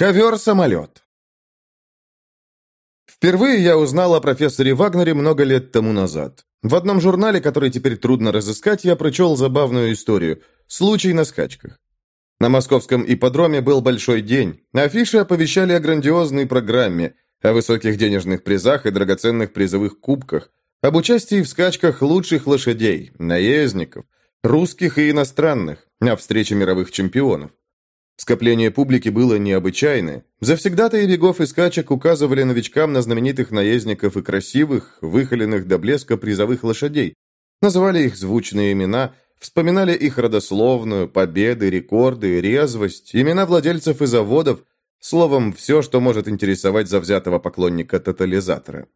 Ковер-самолет. Впервые я узнал о профессоре Вагнере много лет тому назад. В одном журнале, который теперь трудно разыскать, я прочел забавную историю. Случай на скачках. На московском ипподроме был большой день. Афиши оповещали о грандиозной программе, о высоких денежных призах и драгоценных призовых кубках, об участии в скачках лучших лошадей, наездников, русских и иностранных, о встрече мировых чемпионов. Скопление публики было необычайное. Завсегдатые бегов и скачек указывали новичкам на знаменитых наездников и красивых, выхоленных до блеска призовых лошадей. Называли их звучные имена, вспоминали их родословную, победы, рекорды, резвость, имена владельцев и заводов, словом, все, что может интересовать завзятого поклонника тотализатора.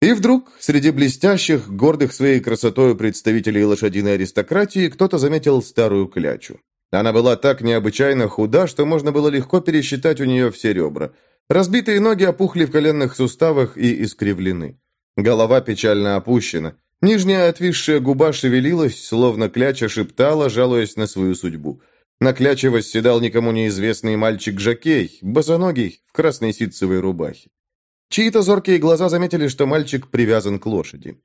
И вдруг, среди блестящих, гордых своей красотой представителей лошадиной аристократии, кто-то заметил старую клячу. Она была так необычайно худа, что можно было легко пересчитать у нее все ребра. Разбитые ноги опухли в коленных суставах и искривлены. Голова печально опущена. Нижняя отвисшая губа шевелилась, словно кляча шептала, жалуясь на свою судьбу. На кляче восседал никому неизвестный мальчик-жакей, босоногий, в красной ситцевой рубахе. Чьи-то зоркие глаза заметили, что мальчик привязан к лошади.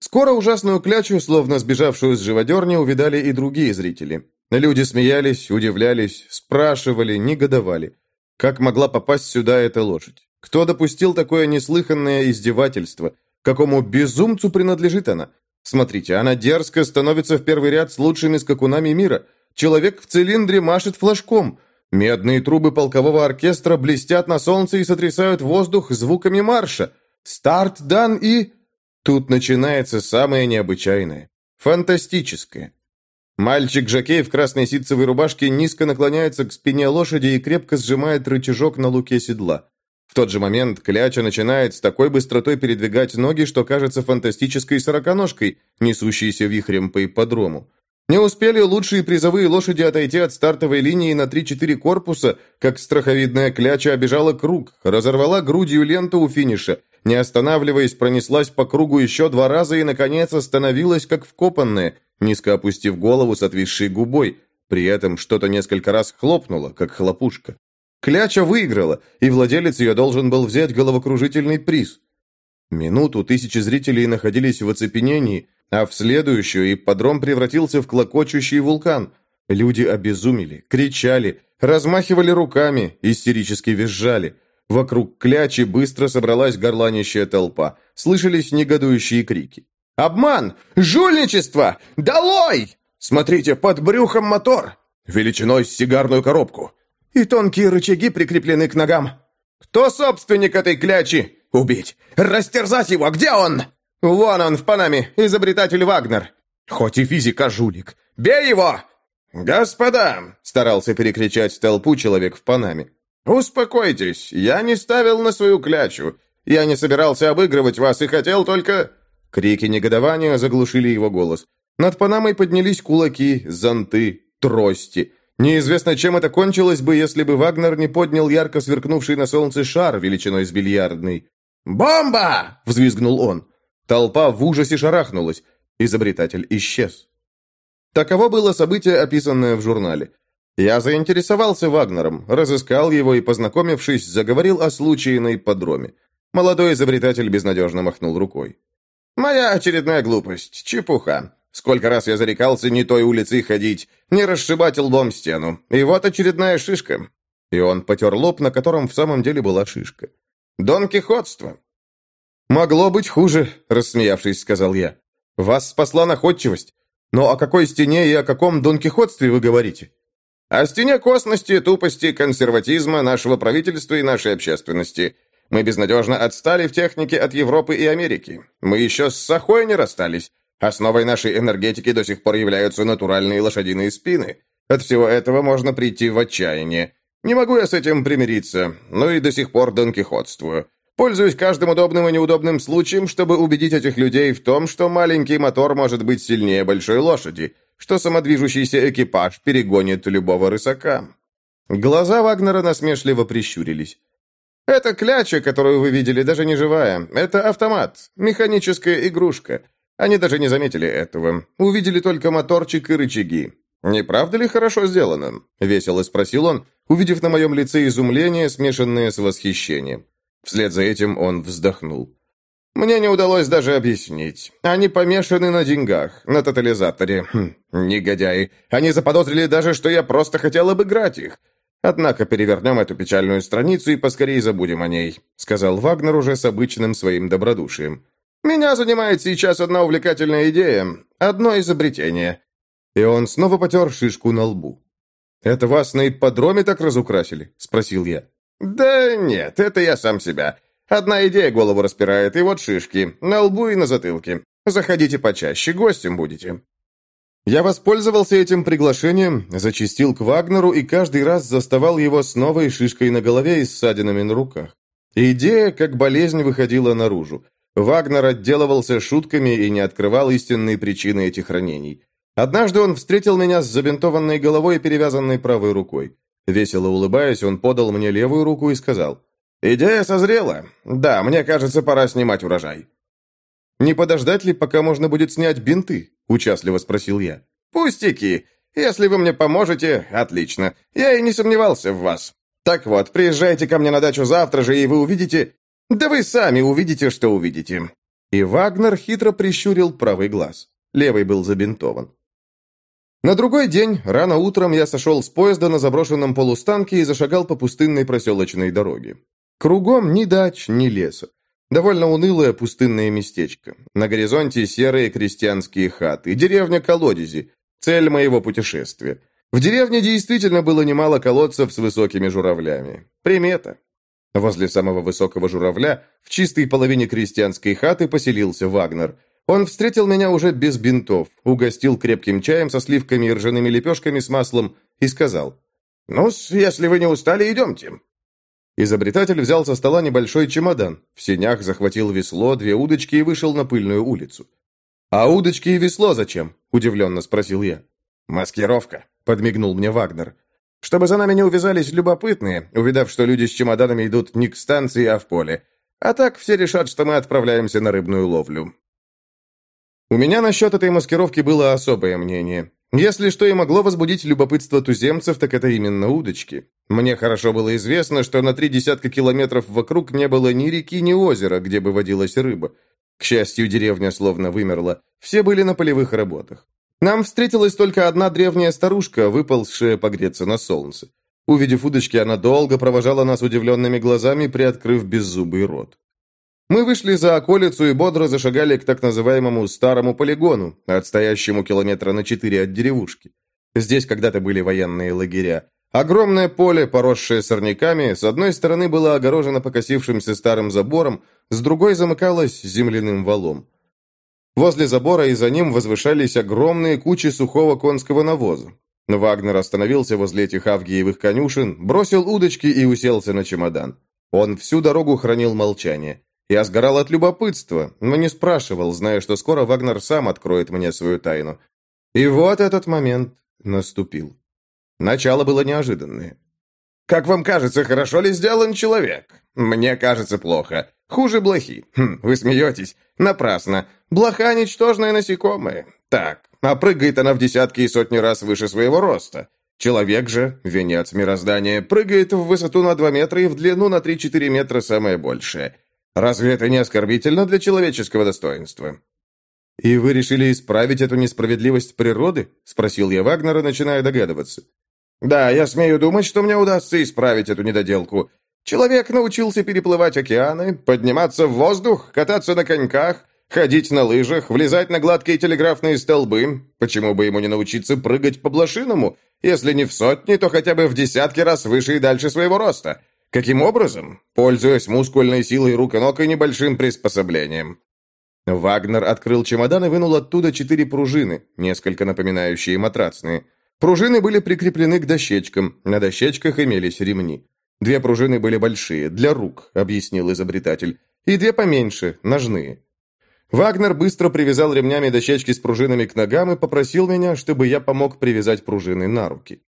Скоро ужасную клячу, словно сбежавшую с живодерни, увидали и другие зрители. Люди смеялись, удивлялись, спрашивали, негодовали. Как могла попасть сюда эта лошадь? Кто допустил такое неслыханное издевательство? Какому безумцу принадлежит она? Смотрите, она дерзко становится в первый ряд с лучшими скакунами мира. Человек в цилиндре машет флажком. Медные трубы полкового оркестра блестят на солнце и сотрясают воздух звуками марша. Старт дан и... Тут начинается самое необычайное. Фантастическое. Мальчик-жокей в красной ситцевой рубашке низко наклоняется к спине лошади и крепко сжимает рычажок на луке седла. В тот же момент кляча начинает с такой быстротой передвигать ноги, что кажется фантастической сороконожкой, несущейся вихрем по ипподрому. Не успели лучшие призовые лошади отойти от стартовой линии на 3-4 корпуса, как страховидная кляча обежала круг, разорвала грудью ленту у финиша, не останавливаясь, пронеслась по кругу еще два раза и, наконец, остановилась, как вкопанная – низко опустив голову с отвисшей губой, при этом что-то несколько раз хлопнуло, как хлопушка. Кляча выиграла, и владелец ее должен был взять головокружительный приз. Минуту тысячи зрителей находились в оцепенении, а в следующую ипподром превратился в клокочущий вулкан. Люди обезумели, кричали, размахивали руками, истерически визжали. Вокруг клячи быстро собралась горланищая толпа. Слышались негодующие крики. Обман! Жульничество! Долой! Смотрите, под брюхом мотор! Величиной с сигарную коробку. И тонкие рычаги прикреплены к ногам. Кто собственник этой клячи? Убить! Растерзать его! Где он? Вон он, в Панаме, изобретатель Вагнер. Хоть и физик, а жулик. Бей его! «Господа!» – старался перекричать толпу человек в Панаме. «Успокойтесь, я не ставил на свою клячу. Я не собирался обыгрывать вас и хотел только...» Крики негодования заглушили его голос. Над Панамой поднялись кулаки, зонты, трости. Неизвестно, чем это кончилось бы, если бы Вагнер не поднял ярко сверкнувший на солнце шар величиной с бильярдный. «Бомба!» – взвизгнул он. Толпа в ужасе шарахнулась. Изобретатель исчез. Таково было событие, описанное в журнале. Я заинтересовался Вагнером, разыскал его и, познакомившись, заговорил о случае на ипподроме. Молодой изобретатель безнадежно махнул рукой. Моя очередная глупость, чепуха. Сколько раз я зарекался не той улицей ходить, не расшибать лбом стену. И вот очередная шишка. И он потер лоб, на котором в самом деле была шишка. Дон Кихотство. «Могло быть хуже», — рассмеявшись, сказал я. «Вас спасла находчивость. Но о какой стене и о каком Дон Кихотстве вы говорите?» «О стене косности, тупости, консерватизма нашего правительства и нашей общественности. Мы безнадежно отстали в технике от Европы и Америки. Мы еще с Сахой не расстались. Основой нашей энергетики до сих пор являются натуральные лошадиные спины. От всего этого можно прийти в отчаяние. Не могу я с этим примириться, но и до сих пор донкихотствую. Пользуюсь каждым удобным и неудобным случаем, чтобы убедить этих людей в том, что маленький мотор может быть сильнее большой лошади, что самодвижущийся экипаж перегонит любого рысака. Глаза Вагнера насмешливо прищурились. «Это кляча, которую вы видели, даже не живая. Это автомат, механическая игрушка. Они даже не заметили этого. Увидели только моторчик и рычаги. Не правда ли хорошо сделано?» — весело спросил он, увидев на моем лице изумление, смешанное с восхищением. Вслед за этим он вздохнул. Мне не удалось даже объяснить. Они помешаны на деньгах, на тотализаторе. Хм, негодяи. Они заподозрили даже, что я просто хотел обыграть их. Однако перевернем эту печальную страницу и поскорее забудем о ней», сказал Вагнер уже с обычным своим добродушием. «Меня занимает сейчас одна увлекательная идея, одно изобретение». И он снова потер шишку на лбу. «Это вас на ипподроме так разукрасили?» – спросил я. «Да нет, это я сам себя. Одна идея голову распирает, и вот шишки, на лбу и на затылке. Заходите почаще, гостем будете». Я воспользовался этим приглашением, зачистил к Вагнеру и каждый раз заставал его с новой шишкой на голове и ссадинами на руках. Идея, как болезнь, выходила наружу. Вагнер отделывался шутками и не открывал истинные причины этих ранений. Однажды он встретил меня с забинтованной головой и перевязанной правой рукой. Весело улыбаясь, он подал мне левую руку и сказал, «Идея созрела. Да, мне кажется, пора снимать урожай». «Не подождать ли, пока можно будет снять бинты?» – участливо спросил я. «Пустяки. Если вы мне поможете, отлично. Я и не сомневался в вас. Так вот, приезжайте ко мне на дачу завтра же, и вы увидите... Да вы сами увидите, что увидите». И Вагнер хитро прищурил правый глаз. Левый был забинтован. На другой день, рано утром, я сошел с поезда на заброшенном полустанке и зашагал по пустынной проселочной дороге. Кругом ни дач, ни леса. Довольно унылое пустынное местечко. На горизонте серые крестьянские хаты. Деревня Колодези. Цель моего путешествия. В деревне действительно было немало колодцев с высокими журавлями. Примета. Возле самого высокого журавля, в чистой половине крестьянской хаты, поселился Вагнер. Он встретил меня уже без бинтов, угостил крепким чаем со сливками и ржаными лепешками с маслом и сказал, ну если вы не устали, идемте. Изобретатель взял со стола небольшой чемодан, в сенях захватил весло, две удочки и вышел на пыльную улицу. «А удочки и весло зачем?» – удивленно спросил я. «Маскировка», – подмигнул мне Вагнер. «Чтобы за нами не увязались любопытные, увидав, что люди с чемоданами идут не к станции, а в поле. А так все решат, что мы отправляемся на рыбную ловлю». У меня насчет этой маскировки было особое мнение. Если что и могло возбудить любопытство туземцев, так это именно удочки. Мне хорошо было известно, что на три десятка километров вокруг не было ни реки, ни озера, где бы водилась рыба. К счастью, деревня словно вымерла. Все были на полевых работах. Нам встретилась только одна древняя старушка, выползшая погреться на солнце. Увидев удочки, она долго провожала нас удивленными глазами, приоткрыв беззубый рот. Мы вышли за околицу и бодро зашагали к так называемому старому полигону, отстоящему километра на четыре от деревушки. Здесь когда-то были военные лагеря. Огромное поле, поросшее сорняками, с одной стороны было огорожено покосившимся старым забором, с другой замыкалось земляным валом. Возле забора и за ним возвышались огромные кучи сухого конского навоза. Вагнер остановился возле этих авгиевых конюшен, бросил удочки и уселся на чемодан. Он всю дорогу хранил молчание. Я сгорал от любопытства, но не спрашивал, зная, что скоро Вагнер сам откроет мне свою тайну. И вот этот момент наступил. Начало было неожиданное. «Как вам кажется, хорошо ли сделан человек? Мне кажется, плохо. Хуже блохи. Хм, вы смеетесь? Напрасно. Блоха – ничтожное насекомое. Так, а прыгает она в десятки и сотни раз выше своего роста. Человек же, венец мироздания, прыгает в высоту на 2 метра и в длину на 3-4 метра самое большее. Разве это не оскорбительно для человеческого достоинства?» «И вы решили исправить эту несправедливость природы?» – спросил я Вагнера, начиная догадываться. «Да, я смею думать, что мне удастся исправить эту недоделку. Человек научился переплывать океаны, подниматься в воздух, кататься на коньках, ходить на лыжах, влезать на гладкие телеграфные столбы. Почему бы ему не научиться прыгать по блошиному, если не в сотни, то хотя бы в десятки раз выше и дальше своего роста?» Каким образом? Пользуясь мускульной силой рук и ног и небольшим приспособлением. Вагнер открыл чемодан и вынул оттуда четыре пружины, несколько напоминающие матрацные. Пружины были прикреплены к дощечкам, на дощечках имелись ремни. Две пружины были большие, для рук, объяснил изобретатель, и две поменьше, ножные. Вагнер быстро привязал ремнями дощечки с пружинами к ногам и попросил меня, чтобы я помог привязать пружины на руки.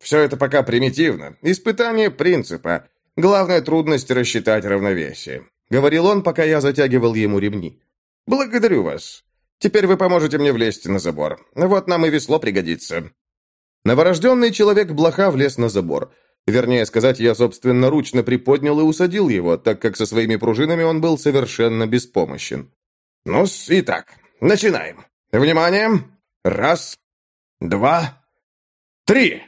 «Все это пока примитивно. Испытание принципа. Главная трудность – рассчитать равновесие», — говорил он, пока я затягивал ему ремни. «Благодарю вас. Теперь вы поможете мне влезть на забор. Вот нам и весло пригодится». Новорожденный человек-блоха влез на забор. Вернее сказать, я собственноручно приподнял и усадил его, так как со своими пружинами он был совершенно беспомощен. ну итак, начинаем. Внимание! Раз, два, три!»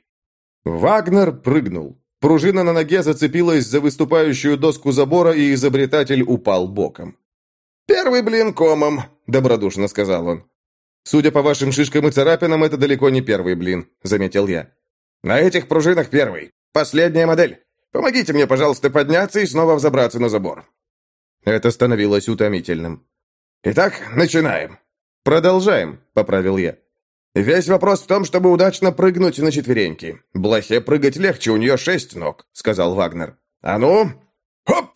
Вагнер прыгнул. Пружина на ноге зацепилась за выступающую доску забора, и изобретатель упал боком. «Первый блин комом», — добродушно сказал он. «Судя по вашим шишкам и царапинам, это далеко не первый блин», — заметил я. «На этих пружинах первый. Последняя модель. Помогите мне, пожалуйста, подняться и снова взобраться на забор». Это становилось утомительным. «Итак, начинаем». «Продолжаем», — поправил я. «Весь вопрос в том, чтобы удачно прыгнуть на четвереньки. Блохе прыгать легче, у нее шесть ног», — сказал Вагнер. «А ну, хоп!»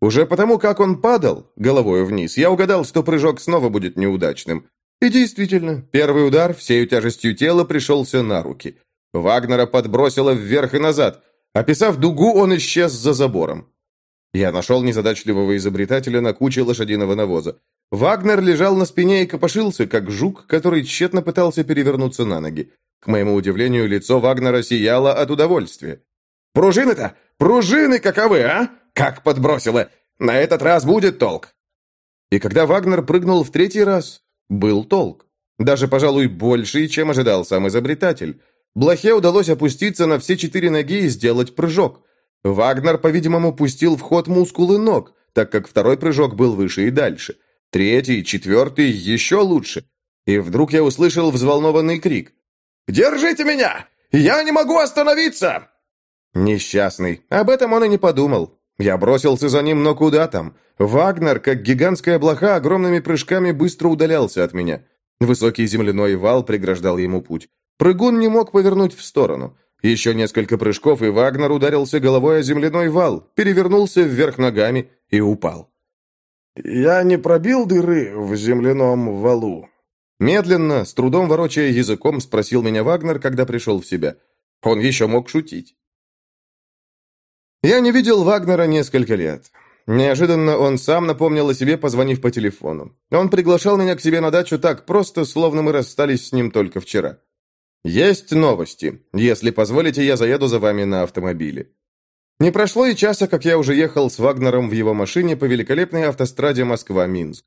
Уже потому, как он падал, головой вниз, я угадал, что прыжок снова будет неудачным. И действительно, первый удар всей тяжестью тела пришелся на руки. Вагнера подбросило вверх и назад. Описав дугу, он исчез за забором. Я нашел незадачливого изобретателя на куче лошадиного навоза. Вагнер лежал на спине и копошился, как жук, который тщетно пытался перевернуться на ноги. К моему удивлению, лицо Вагнера сияло от удовольствия. «Пружины-то! Пружины каковы, а? Как подбросило! На этот раз будет толк!» И когда Вагнер прыгнул в третий раз, был толк. Даже, пожалуй, больше, чем ожидал сам изобретатель. Блохе удалось опуститься на все четыре ноги и сделать прыжок. Вагнер, по-видимому, пустил в ход мускулы ног, так как второй прыжок был выше и дальше – Третий, четвертый, еще лучше. И вдруг я услышал взволнованный крик. «Держите меня! Я не могу остановиться!» Несчастный. Об этом он и не подумал. Я бросился за ним, но куда там? Вагнер, как гигантская блоха, огромными прыжками быстро удалялся от меня. Высокий земляной вал преграждал ему путь. Прыгун не мог повернуть в сторону. Еще несколько прыжков, и Вагнер ударился головой о земляной вал, перевернулся вверх ногами и упал. «Я не пробил дыры в земляном валу?» Медленно, с трудом ворочая языком, спросил меня Вагнер, когда пришел в себя. Он еще мог шутить. Я не видел Вагнера несколько лет. Неожиданно он сам напомнил о себе, позвонив по телефону. Он приглашал меня к себе на дачу так просто, словно мы расстались с ним только вчера. «Есть новости. Если позволите, я заеду за вами на автомобиле». Не прошло и часа, как я уже ехал с Вагнером в его машине по великолепной автостраде Москва-Минск.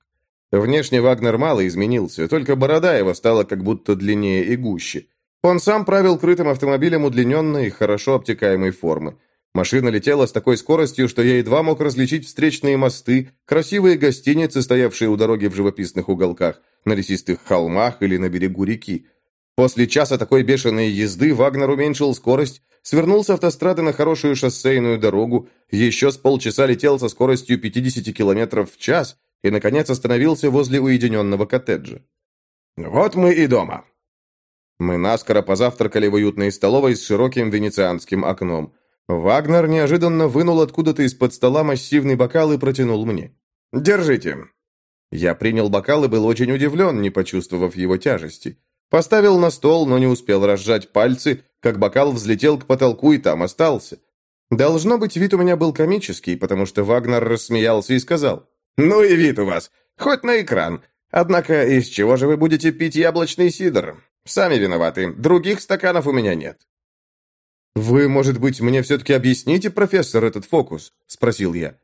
Внешне Вагнер мало изменился, только борода его стала как будто длиннее и гуще. Он сам правил крытым автомобилем удлиненной, хорошо обтекаемой формы. Машина летела с такой скоростью, что я едва мог различить встречные мосты, красивые гостиницы, стоявшие у дороги в живописных уголках, на лесистых холмах или на берегу реки. После часа такой бешеной езды Вагнер уменьшил скорость свернул с автострады на хорошую шоссейную дорогу, еще с полчаса летел со скоростью 50 км в час и, наконец, остановился возле уединенного коттеджа. «Вот мы и дома». Мы наскоро позавтракали в уютной столовой с широким венецианским окном. Вагнер неожиданно вынул откуда-то из-под стола массивный бокал и протянул мне. «Держите». Я принял бокал и был очень удивлен, не почувствовав его тяжести. Поставил на стол, но не успел разжать пальцы, как бокал взлетел к потолку и там остался. Должно быть, вид у меня был комический, потому что Вагнер рассмеялся и сказал, «Ну и вид у вас, хоть на экран. Однако из чего же вы будете пить яблочный сидр? Сами виноваты, других стаканов у меня нет». «Вы, может быть, мне все-таки объясните, профессор, этот фокус?» – спросил я.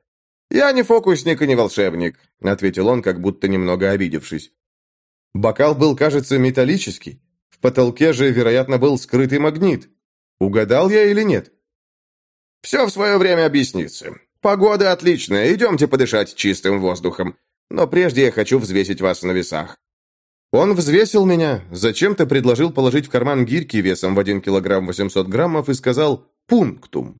«Я не фокусник и не волшебник», – ответил он, как будто немного обидевшись. Бокал был, кажется, металлический. В потолке же, вероятно, был скрытый магнит. Угадал я или нет? Все в свое время объяснится. Погода отличная, идемте подышать чистым воздухом. Но прежде я хочу взвесить вас на весах. Он взвесил меня, зачем-то предложил положить в карман гирьки весом в 1 килограмм 800 граммов и сказал «пунктум».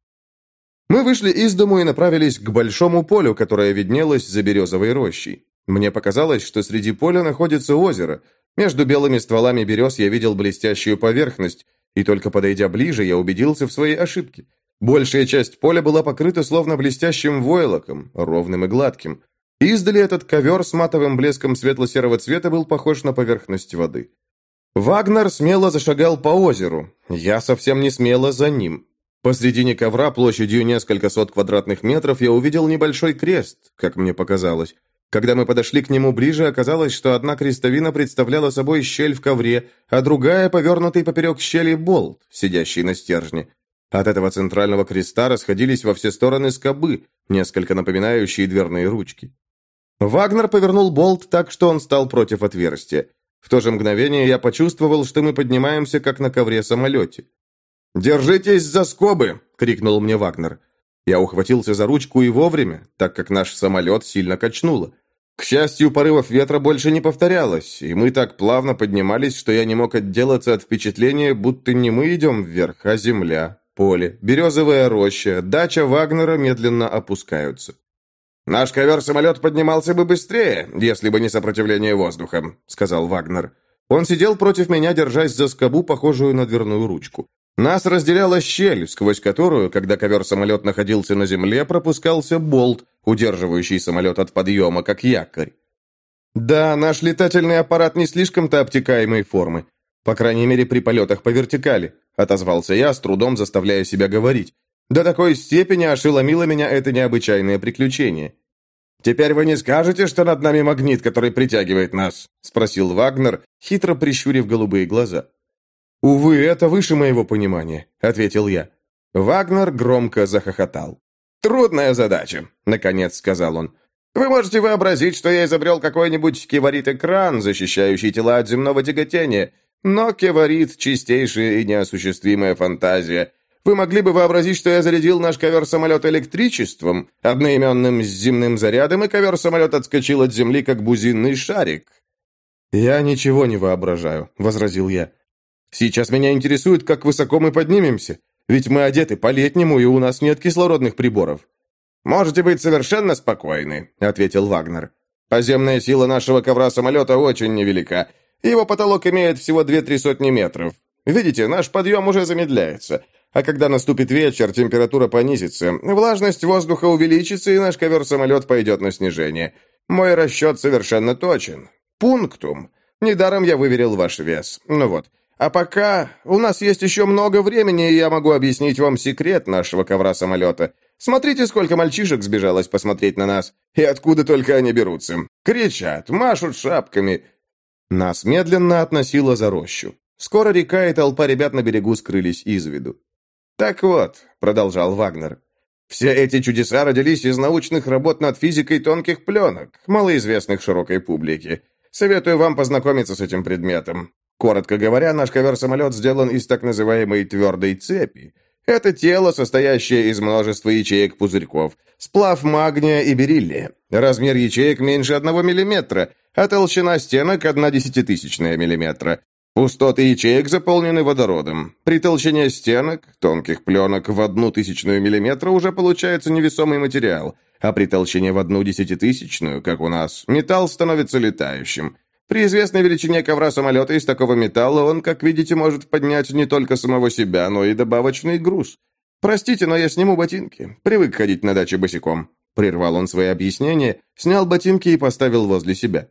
Мы вышли из дому и направились к большому полю, которое виднелось за березовой рощей. Мне показалось, что среди поля находится озеро. Между белыми стволами берез я видел блестящую поверхность, и только подойдя ближе, я убедился в своей ошибке. Большая часть поля была покрыта словно блестящим войлоком, ровным и гладким. Издали этот ковер с матовым блеском светло-серого цвета был похож на поверхность воды. Вагнер смело зашагал по озеру. Я совсем не смело за ним. Посредине ковра площадью несколько сот квадратных метров я увидел небольшой крест, как мне показалось. Когда мы подошли к нему ближе, оказалось, что одна крестовина представляла собой щель в ковре, а другая — повернутый поперек щели болт, сидящий на стержне. От этого центрального креста расходились во все стороны скобы, несколько напоминающие дверные ручки. Вагнер повернул болт так, что он стал против отверстия. В то же мгновение я почувствовал, что мы поднимаемся, как на ковре-самолете. «Держитесь за скобы!» — крикнул мне Вагнер. Я ухватился за ручку и вовремя, так как наш самолет сильно качнуло. К счастью, порывов ветра больше не повторялось, и мы так плавно поднимались, что я не мог отделаться от впечатления, будто не мы идем вверх, а земля, поле, березовая роща, дача Вагнера медленно опускаются. «Наш ковер-самолет поднимался бы быстрее, если бы не сопротивление воздуха», — сказал Вагнер. Он сидел против меня, держась за скобу, похожую на дверную ручку. Нас разделяла щель, сквозь которую, когда ковер-самолет находился на земле, пропускался болт, удерживающий самолет от подъема, как якорь. Да, наш летательный аппарат не слишком-то обтекаемой формы. По крайней мере, при полетах по вертикали, отозвался я, с трудом заставляя себя говорить. До такой степени ошеломило меня это необычайное приключение. «Теперь вы не скажете, что над нами магнит, который притягивает нас?» — спросил Вагнер, хитро прищурив голубые глаза. «Увы, это выше моего понимания», — ответил я. Вагнер громко захохотал. «Трудная задача», — наконец сказал он. «Вы можете вообразить, что я изобрел какой-нибудь кеварит-экран, защищающий тела от земного тяготения, но кеварит — чистейшая и неосуществимая фантазия, вы могли бы вообразить, что я зарядил наш ковер-самолет электричеством, одноименным с земным зарядом, и ковер-самолет отскочил от земли, как бузинный шарик». «Я ничего не воображаю», — возразил я. «Сейчас меня интересует, как высоко мы поднимемся, ведь мы одеты по-летнему, и у нас нет кислородных приборов». «Можете быть совершенно спокойны», — ответил Вагнер. «Поземная сила нашего ковра-самолета очень невелика. Его потолок имеет всего две-три сотни метров. Видите, наш подъем уже замедляется. А когда наступит вечер, температура понизится, влажность воздуха увеличится, и наш ковер-самолет пойдет на снижение. Мой расчет совершенно точен. Пунктум. Недаром я выверил ваш вес. Ну вот. А пока у нас есть еще много времени, и я могу объяснить вам секрет нашего ковра-самолета. Смотрите, сколько мальчишек сбежалось посмотреть на нас, и откуда только они берутся. Кричат, машут шапками. Нас медленно относило за рощу. Скоро река и толпа ребят на берегу скрылись из виду. «Так вот», — продолжал Вагнер, — «все эти чудеса родились из научных работ над физикой тонких пленок, малоизвестных широкой публике. Советую вам познакомиться с этим предметом. Коротко говоря, наш ковер-самолет сделан из так называемой твердой цепи. Это тело, состоящее из множества ячеек-пузырьков, сплав магния и бериллия. Размер ячеек меньше одного миллиметра, а толщина стенок – одна десятитысячная миллиметра. Пустоты ячеек заполнены водородом. При толщине стенок, тонких пленок в одну тысячную миллиметра уже получается невесомый материал, а при толщине в одну десятитысячную, как у нас, металл становится летающим. При известной величине ковра самолета из такого металла он, как видите, может поднять не только самого себя, но и добавочный груз. Простите, но я сниму ботинки. Привык ходить на даче босиком. Прервал он свои объяснения, снял ботинки и поставил возле себя.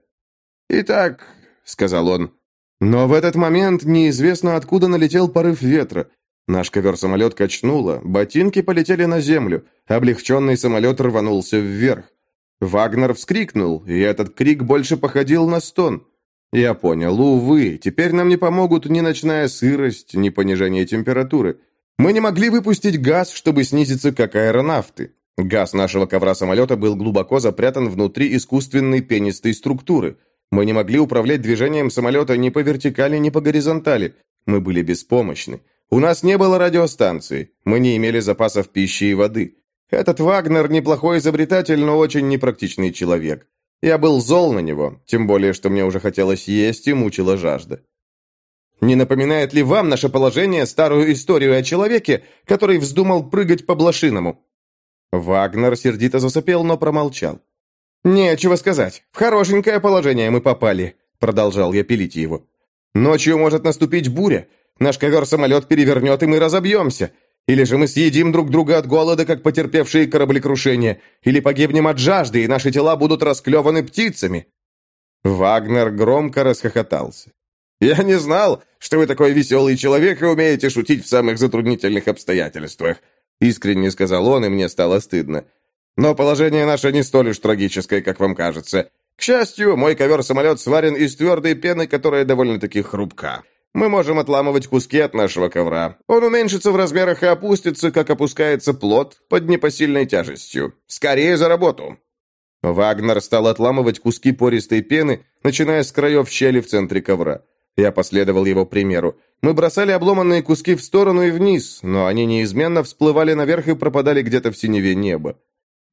«Итак», — сказал он, но в этот момент неизвестно откуда налетел порыв ветра. Наш ковер-самолет качнуло, ботинки полетели на землю, облегченный самолет рванулся вверх. Вагнер вскрикнул, и этот крик больше походил на стон. Я понял, увы, теперь нам не помогут ни ночная сырость, ни понижение температуры. Мы не могли выпустить газ, чтобы снизиться как аэронавты. Газ нашего ковра-самолета был глубоко запрятан внутри искусственной пенистой структуры. Мы не могли управлять движением самолета ни по вертикали, ни по горизонтали. Мы были беспомощны. У нас не было радиостанции. Мы не имели запасов пищи и воды. Этот Вагнер неплохой изобретатель, но очень непрактичный человек. Я был зол на него, тем более, что мне уже хотелось есть и мучила жажда. Не напоминает ли вам наше положение старую историю о человеке, который вздумал прыгать по блошиному?» Вагнер сердито засопел, но промолчал. «Нечего сказать. В хорошенькое положение мы попали», — продолжал я пилить его. «Ночью может наступить буря. Наш ковер-самолет перевернет, и мы разобьемся. Или же мы съедим друг друга от голода, как потерпевшие кораблекрушение. Или погибнем от жажды, и наши тела будут расклеваны птицами». Вагнер громко расхохотался. «Я не знал, что вы такой веселый человек и умеете шутить в самых затруднительных обстоятельствах», искренне сказал он, и мне стало стыдно. Но положение наше не столь уж трагическое, как вам кажется. К счастью, мой ковер-самолет сварен из твердой пены, которая довольно-таки хрупка. Мы можем отламывать куски от нашего ковра. Он уменьшится в размерах и опустится, как опускается плод под непосильной тяжестью. Скорее за работу!» Вагнер стал отламывать куски пористой пены, начиная с краев щели в центре ковра. Я последовал его примеру. Мы бросали обломанные куски в сторону и вниз, но они неизменно всплывали наверх и пропадали где-то в синеве неба.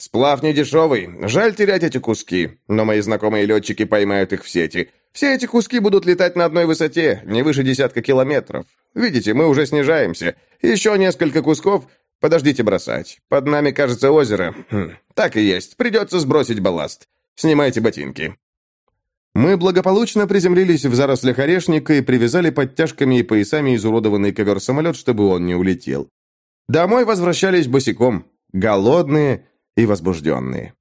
«Сплав не дешевый. Жаль терять эти куски, но мои знакомые летчики поймают их в сети. Все эти куски будут летать на одной высоте, не выше десятка километров. Видите, мы уже снижаемся. Еще несколько кусков. Подождите бросать. Под нами, кажется, озеро. Хм, так и есть. Придется сбросить балласт. Снимайте ботинки». Мы благополучно приземлились в зарослях орешника и привязали подтяжками и поясами изуродованный ковер-самолет, чтобы он не улетел. Домой возвращались босиком, голодные и возбужденные.